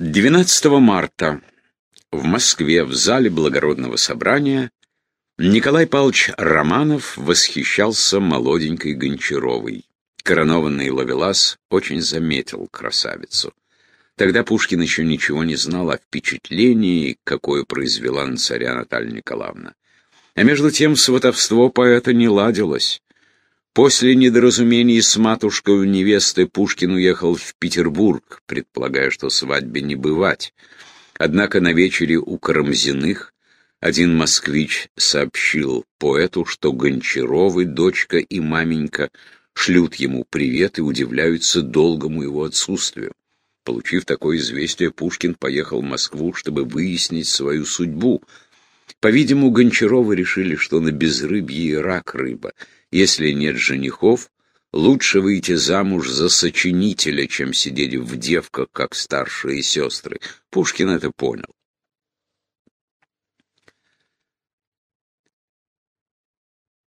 12 марта в Москве в зале благородного собрания Николай Павлович Романов восхищался молоденькой Гончаровой. Коронованный Лавелас очень заметил красавицу. Тогда Пушкин еще ничего не знал о впечатлении, какое произвела на царя Наталья Николаевна. А между тем сватовство поэта не ладилось. После недоразумений с матушкой у невесты Пушкин уехал в Петербург, предполагая, что свадьбе не бывать. Однако на вечере у Карамзиных один москвич сообщил поэту, что Гончаровы, дочка и маменька шлют ему привет и удивляются долгому его отсутствию. Получив такое известие, Пушкин поехал в Москву, чтобы выяснить свою судьбу. По-видимому, Гончаровы решили, что на безрыбье и рак рыба — если нет женихов, лучше выйти замуж за сочинителя, чем сидеть в девках, как старшие сестры. Пушкин это понял.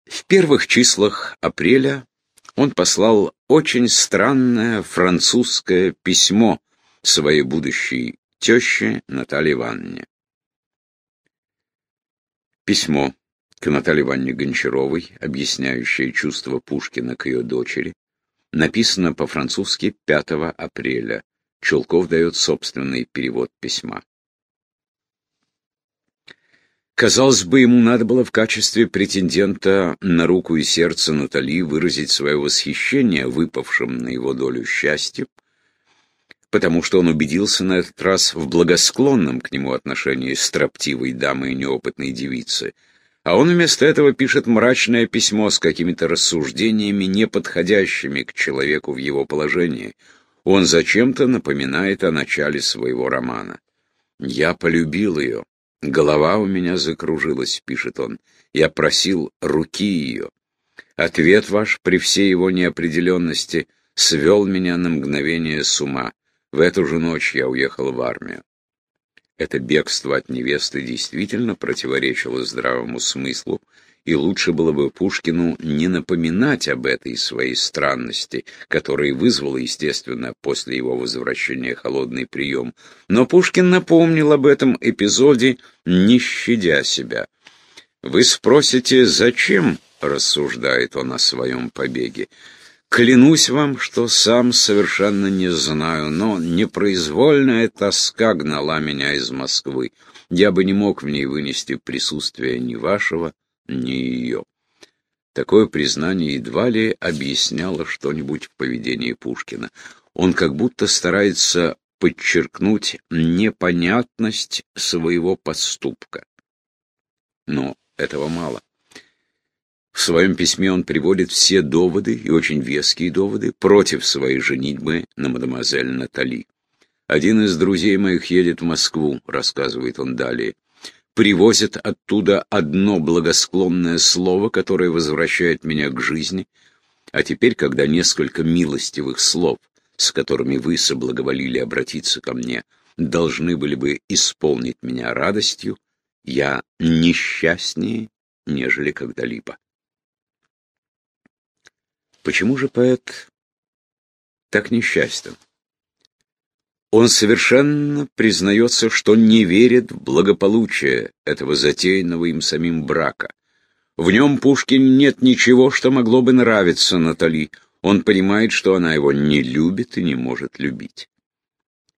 В первых числах апреля он послал очень странное французское письмо своей будущей теще Наталье Ивановне. Письмо к Наталье Ивановне Гончаровой, объясняющее чувство Пушкина к ее дочери, написано по-французски 5 апреля. Чулков дает собственный перевод письма. Казалось бы, ему надо было в качестве претендента на руку и сердце Натали выразить свое восхищение выпавшим на его долю счастьем, потому что он убедился на этот раз в благосклонном к нему отношении строптивой дамы и неопытной девицы — а он вместо этого пишет мрачное письмо с какими-то рассуждениями, не подходящими к человеку в его положении. Он зачем-то напоминает о начале своего романа. «Я полюбил ее. Голова у меня закружилась», — пишет он. «Я просил руки ее. Ответ ваш, при всей его неопределенности, свел меня на мгновение с ума. В эту же ночь я уехал в армию. Это бегство от невесты действительно противоречило здравому смыслу, и лучше было бы Пушкину не напоминать об этой своей странности, которая вызвала, естественно, после его возвращения холодный прием. Но Пушкин напомнил об этом эпизоде, не щадя себя. «Вы спросите, зачем?» — рассуждает он о своем побеге. Клянусь вам, что сам совершенно не знаю, но непроизвольная тоска гнала меня из Москвы. Я бы не мог в ней вынести присутствия ни вашего, ни ее. Такое признание едва ли объясняло что-нибудь в поведении Пушкина. Он как будто старается подчеркнуть непонятность своего поступка. Но этого мало. В своем письме он приводит все доводы, и очень веские доводы, против своей женитьбы на мадемуазель Натали. «Один из друзей моих едет в Москву», — рассказывает он далее. «Привозят оттуда одно благосклонное слово, которое возвращает меня к жизни. А теперь, когда несколько милостивых слов, с которыми вы соблаговолили обратиться ко мне, должны были бы исполнить меня радостью, я несчастнее, нежели когда-либо». Почему же поэт так несчастен? Он совершенно признается, что не верит в благополучие этого затеянного им самим брака. В нем Пушкин нет ничего, что могло бы нравиться Натали. Он понимает, что она его не любит и не может любить.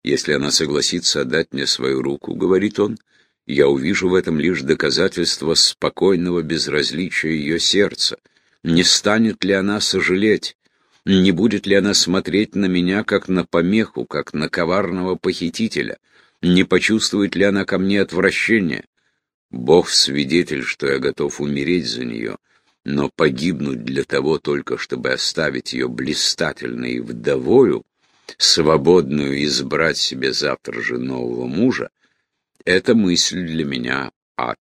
«Если она согласится отдать мне свою руку, — говорит он, — я увижу в этом лишь доказательство спокойного безразличия ее сердца — не станет ли она сожалеть? Не будет ли она смотреть на меня, как на помеху, как на коварного похитителя? Не почувствует ли она ко мне отвращение? Бог свидетель, что я готов умереть за нее, но погибнуть для того только, чтобы оставить ее блистательной вдовою, свободную избрать себе завтра же нового мужа, эта мысль для меня ад.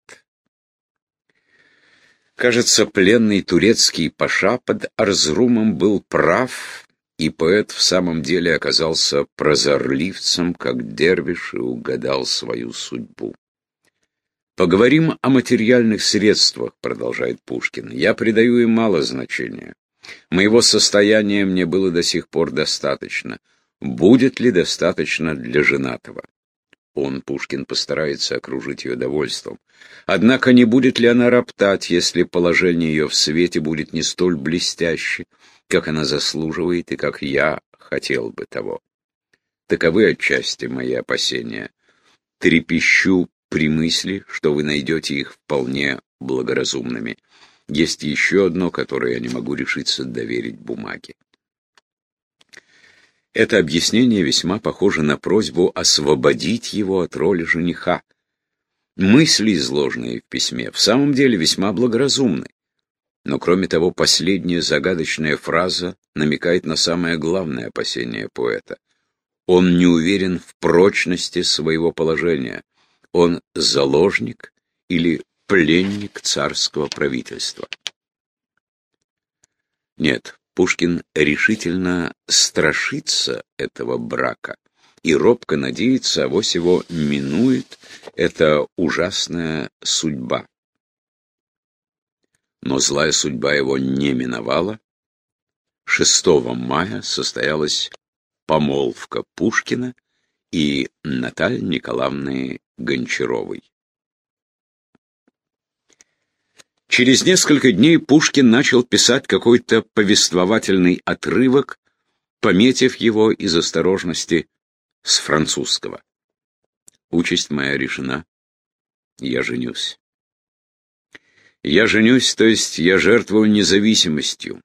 Кажется, пленный турецкий паша под Арзрумом был прав, и поэт в самом деле оказался прозорливцем, как дервиш, и угадал свою судьбу. «Поговорим о материальных средствах», — продолжает Пушкин. «Я придаю им мало значения. Моего состояния мне было до сих пор достаточно. Будет ли достаточно для женатого? Он, Пушкин, постарается окружить ее довольством. Однако не будет ли она роптать, если положение ее в свете будет не столь блестяще, как она заслуживает и как я хотел бы того? Таковы отчасти мои опасения. Трепещу при мысли, что вы найдете их вполне благоразумными. Есть еще одно, которое я не могу решиться доверить бумаге. Это объяснение весьма похоже на просьбу освободить его от роли жениха. Мысли, изложенные в письме, в самом деле весьма благоразумны. Но кроме того, последняя загадочная фраза намекает на самое главное опасение поэта. Он не уверен в прочности своего положения. Он заложник или пленник царского правительства. Нет, Пушкин решительно страшится этого брака и робко надеется, авось его минует эта ужасная судьба. Но злая судьба его не миновала. 6 мая состоялась помолвка Пушкина и Натальи Николаевны Гончаровой. Через несколько дней Пушкин начал писать какой-то повествовательный отрывок, пометив его из осторожности с французского. Участь моя решена. Я женюсь. Я женюсь, то есть я жертвую независимостью,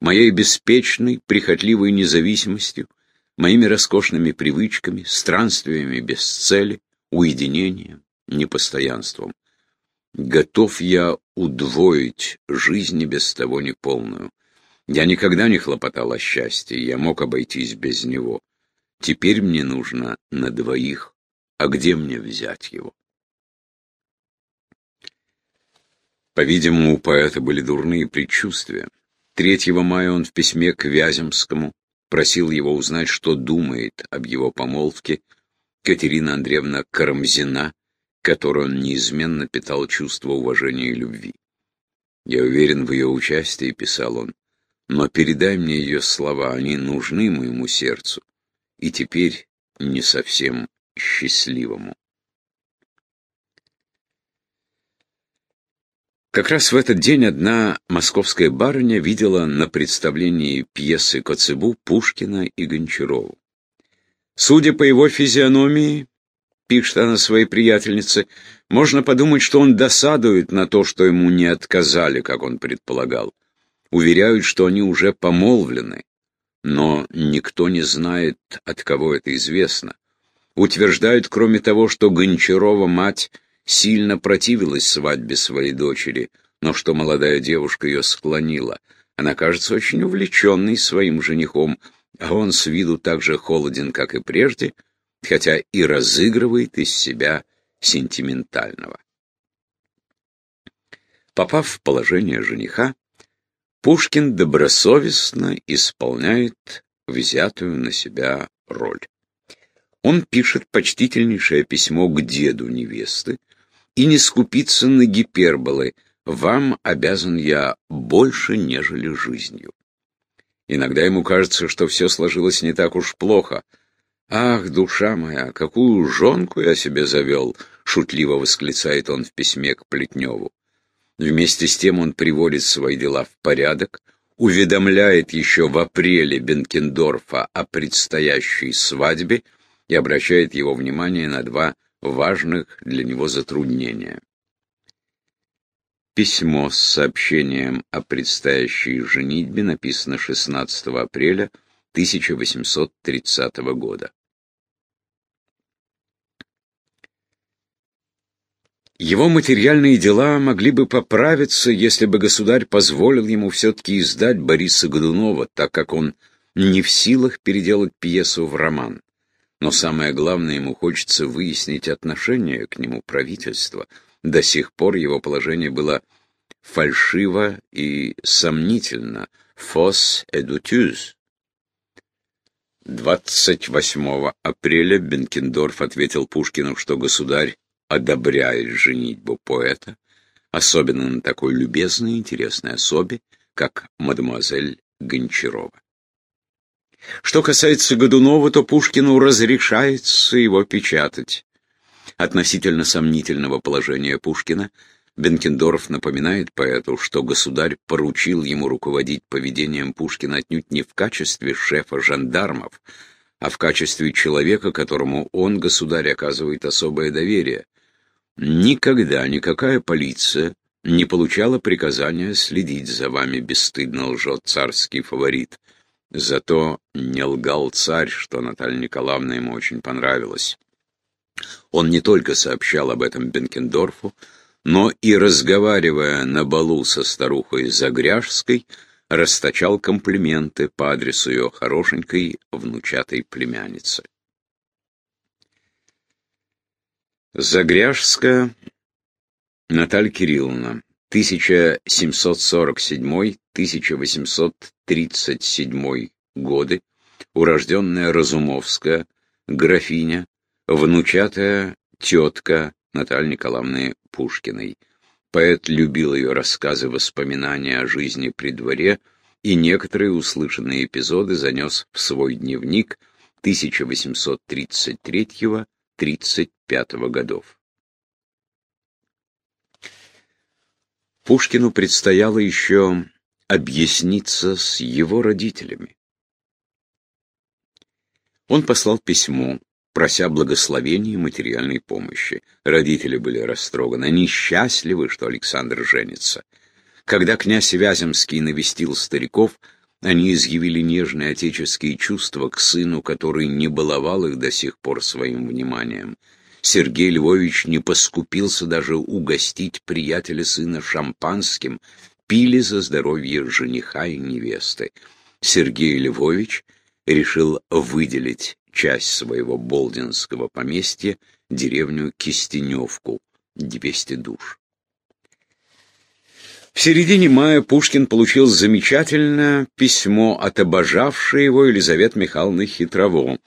моей беспечной, прихотливой независимостью, моими роскошными привычками, странствиями без цели, уединением, непостоянством. Готов я удвоить жизнь без того неполную. Я никогда не хлопотал о счастье, я мог обойтись без него. Теперь мне нужно на двоих, а где мне взять его? По-видимому, у поэта были дурные предчувствия. 3 мая он в письме к Вяземскому просил его узнать, что думает об его помолвке Катерина Андреевна Карамзина, которой он неизменно питал чувство уважения и любви. «Я уверен в ее участии», — писал он, — «но передай мне ее слова, они нужны моему сердцу, и теперь не совсем счастливому». Как раз в этот день одна московская барыня видела на представлении пьесы Коцебу Пушкина и Гончарову. Судя по его физиономии, пишет она своей приятельнице, можно подумать, что он досадует на то, что ему не отказали, как он предполагал. Уверяют, что они уже помолвлены, но никто не знает, от кого это известно. Утверждают, кроме того, что Гончарова мать сильно противилась свадьбе своей дочери, но что молодая девушка ее склонила. Она кажется очень увлеченной своим женихом, а он с виду так же холоден, как и прежде, хотя и разыгрывает из себя сентиментального. Попав в положение жениха, Пушкин добросовестно исполняет взятую на себя роль. Он пишет почтительнейшее письмо к деду невесты и не скупится на гиперболы «Вам обязан я больше, нежели жизнью». Иногда ему кажется, что все сложилось не так уж плохо, «Ах, душа моя, какую жонку я себе завел!» — шутливо восклицает он в письме к Плетневу. Вместе с тем он приводит свои дела в порядок, уведомляет еще в апреле Бенкендорфа о предстоящей свадьбе и обращает его внимание на два важных для него затруднения. Письмо с сообщением о предстоящей женитьбе написано 16 апреля 1830 года. Его материальные дела могли бы поправиться, если бы государь позволил ему все-таки издать Бориса Годунова, так как он не в силах переделать пьесу в роман. Но самое главное, ему хочется выяснить отношение к нему правительства. До сих пор его положение было фальшиво и сомнительно. «Фос эдутюз». 28 апреля Бенкендорф ответил Пушкину, что государь одобряет женитьбу поэта, особенно на такой любезной и интересной особе, как мадемуазель Гончарова. Что касается Годунова, то Пушкину разрешается его печатать. относительно сомнительного положения Пушкина, Бенкендорф напоминает поэту, что государь поручил ему руководить поведением Пушкина отнюдь не в качестве шефа жандармов, а в качестве человека, которому он, государь, оказывает особое доверие. Никогда никакая полиция не получала приказания следить за вами, бесстыдно лжет царский фаворит. Зато не лгал царь, что Наталья Николаевна ему очень понравилась. Он не только сообщал об этом Бенкендорфу, но и, разговаривая на балу со старухой Загряжской, расточал комплименты по адресу ее хорошенькой внучатой племянницы. Загряжская Наталья Кирилловна, 1747-1837 годы, урожденная Разумовская, графиня, внучатая тетка Натальи Николаевны Пушкиной. Поэт любил ее рассказы, воспоминания о жизни при дворе, и некоторые услышанные эпизоды занес в свой дневник 1833-35 годов. Пушкину предстояло еще объясниться с его родителями. Он послал письмо прося благословения и материальной помощи. Родители были растроганы, они счастливы, что Александр женится. Когда князь Вяземский навестил стариков, они изъявили нежные отеческие чувства к сыну, который не баловал их до сих пор своим вниманием. Сергей Львович не поскупился даже угостить приятеля сына шампанским, пили за здоровье жениха и невесты. Сергей Львович решил выделить часть своего болдинского поместья, деревню Кистеневку, 200 душ. В середине мая Пушкин получил замечательное письмо от обожавшей его Елизаветы Михайловны Хитрово.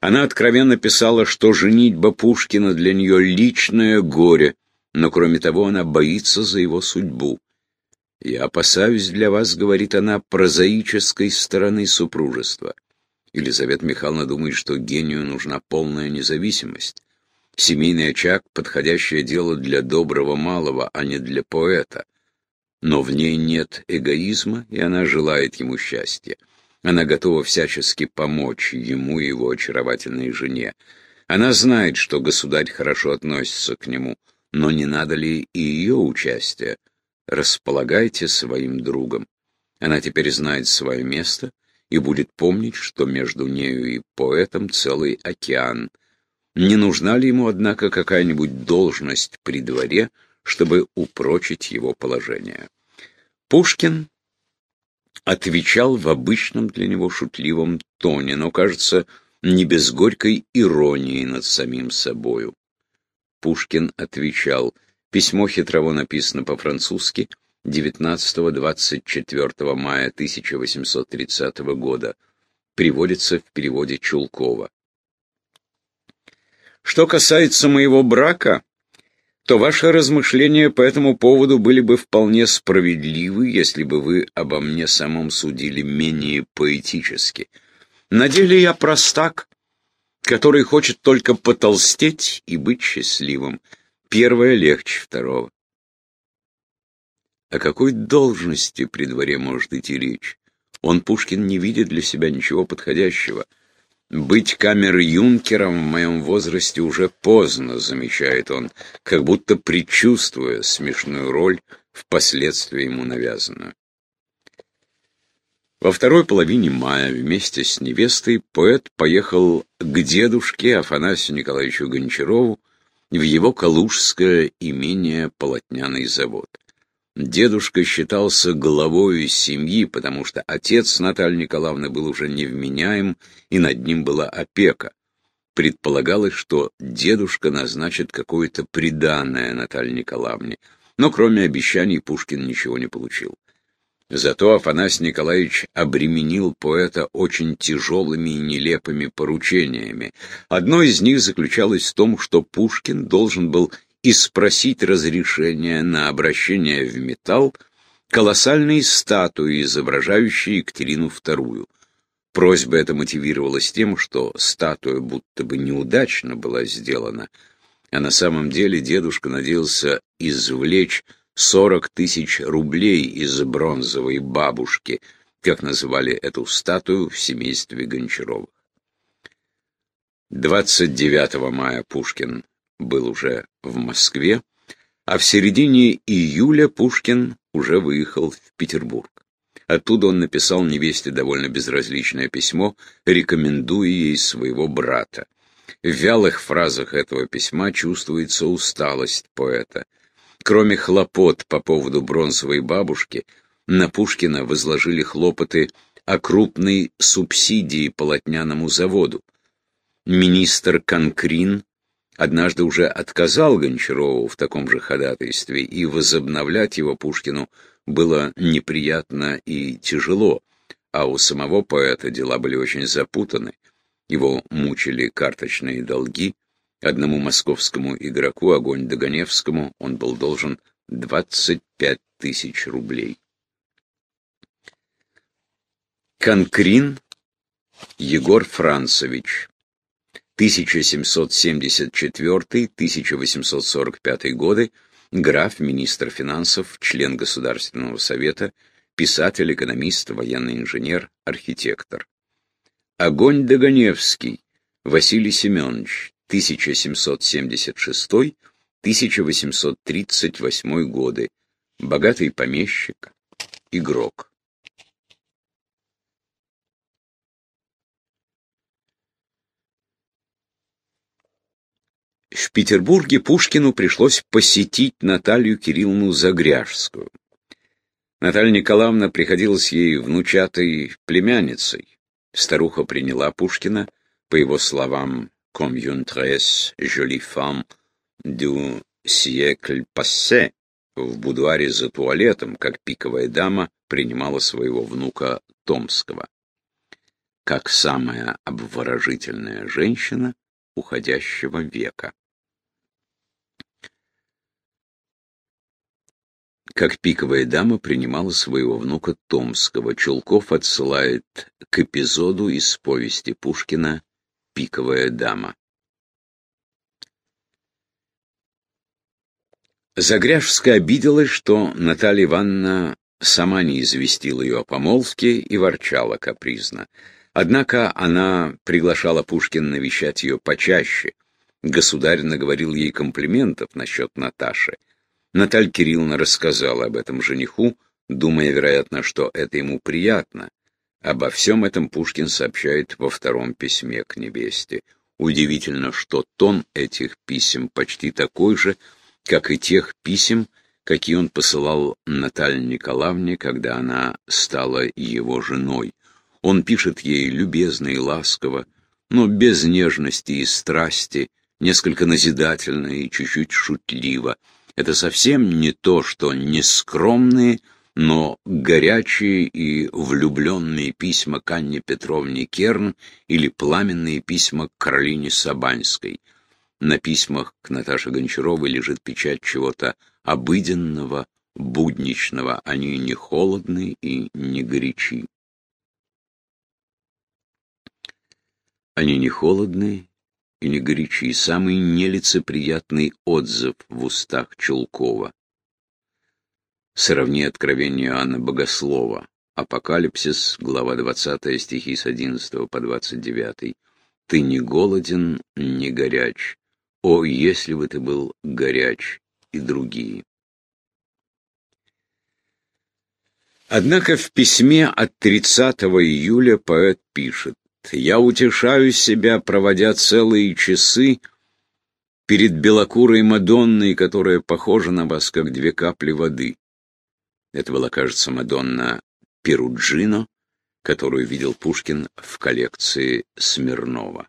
Она откровенно писала, что женитьба Пушкина для нее личное горе, но кроме того она боится за его судьбу. «Я опасаюсь для вас, — говорит она, — прозаической стороны супружества. Елизавета Михайловна думает, что гению нужна полная независимость. Семейный очаг — подходящее дело для доброго малого, а не для поэта. Но в ней нет эгоизма, и она желает ему счастья. Она готова всячески помочь ему и его очаровательной жене. Она знает, что государь хорошо относится к нему, но не надо ли и ее участия? Располагайте своим другом. Она теперь знает свое место — и будет помнить, что между нею и поэтом целый океан. Не нужна ли ему, однако, какая-нибудь должность при дворе, чтобы упрочить его положение? Пушкин отвечал в обычном для него шутливом тоне, но, кажется, не без горькой иронии над самим собою. Пушкин отвечал, письмо хитрово написано по-французски — 19-24 мая 1830 года. Приводится в переводе Чулкова. Что касается моего брака, то ваши размышления по этому поводу были бы вполне справедливы, если бы вы обо мне самом судили менее поэтически. На деле я простак, который хочет только потолстеть и быть счастливым. Первое легче второго. О какой должности при дворе может идти речь? Он, Пушкин, не видит для себя ничего подходящего. «Быть камер-юнкером в моем возрасте уже поздно», — замечает он, как будто предчувствуя смешную роль, впоследствии ему навязанную. Во второй половине мая вместе с невестой поэт поехал к дедушке Афанасию Николаевичу Гончарову в его калужское имение «Полотняный завод». Дедушка считался главой семьи, потому что отец Натальи Николаевны был уже невменяем, и над ним была опека. Предполагалось, что дедушка назначит какое-то приданное Наталье Николаевне, но кроме обещаний Пушкин ничего не получил. Зато Афанасий Николаевич обременил поэта очень тяжелыми и нелепыми поручениями. Одно из них заключалось в том, что Пушкин должен был и спросить разрешения на обращение в металл колоссальные статуи, изображающие Екатерину II. Просьба эта мотивировалась тем, что статуя будто бы неудачно была сделана. А на самом деле дедушка надеялся извлечь 40 тысяч рублей из бронзовой бабушки, как называли эту статую в семействе Гончаровых. 29 мая Пушкин был уже в Москве, а в середине июля Пушкин уже выехал в Петербург. Оттуда он написал невесте довольно безразличное письмо, рекомендуя ей своего брата. В вялых фразах этого письма чувствуется усталость поэта. Кроме хлопот по поводу бронзовой бабушки, на Пушкина возложили хлопоты о крупной субсидии полотняному заводу. Министр Конкрин однажды уже отказал Гончарову в таком же ходатайстве, и возобновлять его Пушкину было неприятно и тяжело, а у самого поэта дела были очень запутаны. Его мучили карточные долги. Одному московскому игроку, Огонь Догоневскому, он был должен 25 тысяч рублей. Конкрин Егор Францевич 1774-1845 годы, граф, министр финансов, член Государственного совета, писатель, экономист, военный инженер, архитектор. Огонь Догоневский, Василий Семенович, 1776-1838 годы, богатый помещик, игрок. В Петербурге Пушкину пришлось посетить Наталью Кирилловну Загряжскую. Наталья Николаевна приходилась ей внучатой племянницей. Старуха приняла Пушкина, по его словам, «comme une très jolie femme du siècle passé», в будуаре за туалетом, как пиковая дама принимала своего внука Томского. Как самая обворожительная женщина уходящего века. Как пиковая дама принимала своего внука Томского. Чулков отсылает к эпизоду из повести Пушкина «Пиковая дама». Загряжская обиделась, что Наталья Ивановна сама не известила ее о помолвке и ворчала капризно. Однако она приглашала Пушкина навещать ее почаще. Государь наговорил ей комплиментов насчет Наташи. Наталья Кирилловна рассказала об этом жениху, думая, вероятно, что это ему приятно. Обо всем этом Пушкин сообщает во втором письме к невесте. Удивительно, что тон этих писем почти такой же, как и тех писем, какие он посылал Наталье Николаевне, когда она стала его женой. Он пишет ей любезно и ласково, но без нежности и страсти, несколько назидательно и чуть-чуть шутливо — это совсем не то, что нескромные, но горячие и влюбленные письма к Анне Петровне Керн или пламенные письма к Каролине Сабанской. На письмах к Наташе Гончаровой лежит печать чего-то обыденного, будничного. Они не холодны и не горячи. Они не холодны и не горячи, самый нелицеприятный отзыв в устах Чулкова. Сравни откровение Анны Богослова. Апокалипсис, глава 20, стихи с 11 по 29. «Ты не голоден, не горяч. О, если бы ты был горяч!» и другие. Однако в письме от 30 июля поэт пишет я утешаю себя, проводя целые часы перед белокурой Мадонной, которая похожа на вас, как две капли воды. Это была, кажется, Мадонна Перуджино, которую видел Пушкин в коллекции Смирнова.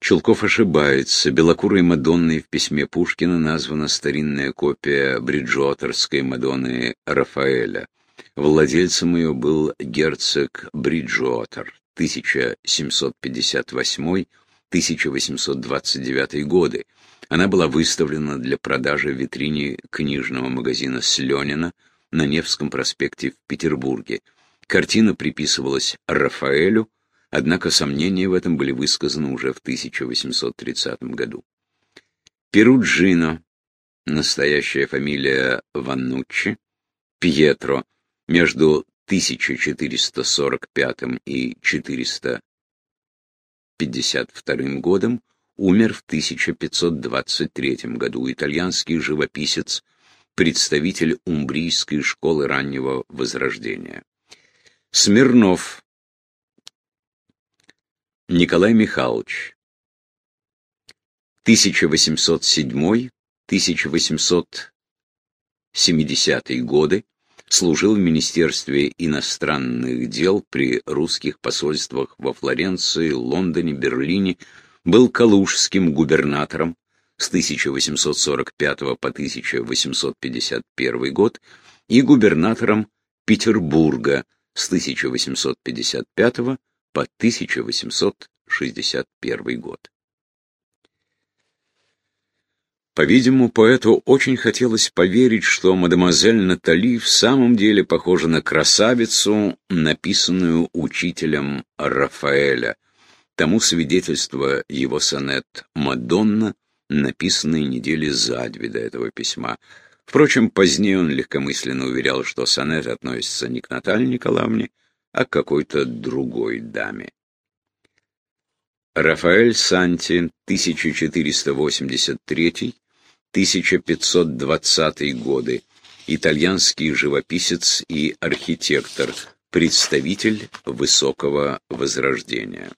Чулков ошибается. Белокурой Мадонной в письме Пушкина названа старинная копия бриджуотерской Мадонны Рафаэля. Владельцем ее был герцог Бриджуотер, 1758-1829 годы. Она была выставлена для продажи в витрине книжного магазина Сленина на Невском проспекте в Петербурге. Картина приписывалась Рафаэлю, Однако сомнения в этом были высказаны уже в 1830 году. Перуджино, настоящая фамилия Ваннуччи, Пьетро, между 1445 и 452 годом умер в 1523 году, итальянский живописец, представитель умбрийской школы раннего Возрождения. Смирнов Николай Михайлович 1807-1870 годы служил в Министерстве иностранных дел при русских посольствах во Флоренции, Лондоне, Берлине, был калужским губернатором с 1845 по 1851 год и губернатором Петербурга с 1855 по 1861 год. По-видимому, поэту очень хотелось поверить, что мадемуазель Натали в самом деле похожа на красавицу, написанную учителем Рафаэля. Тому свидетельство его сонет «Мадонна», написанный недели за две до этого письма. Впрочем, позднее он легкомысленно уверял, что сонет относится не к Наталье Николаевне, а к какой-то другой даме. Рафаэль Санти, 1483-1520 годы, итальянский живописец и архитектор, представитель высокого возрождения.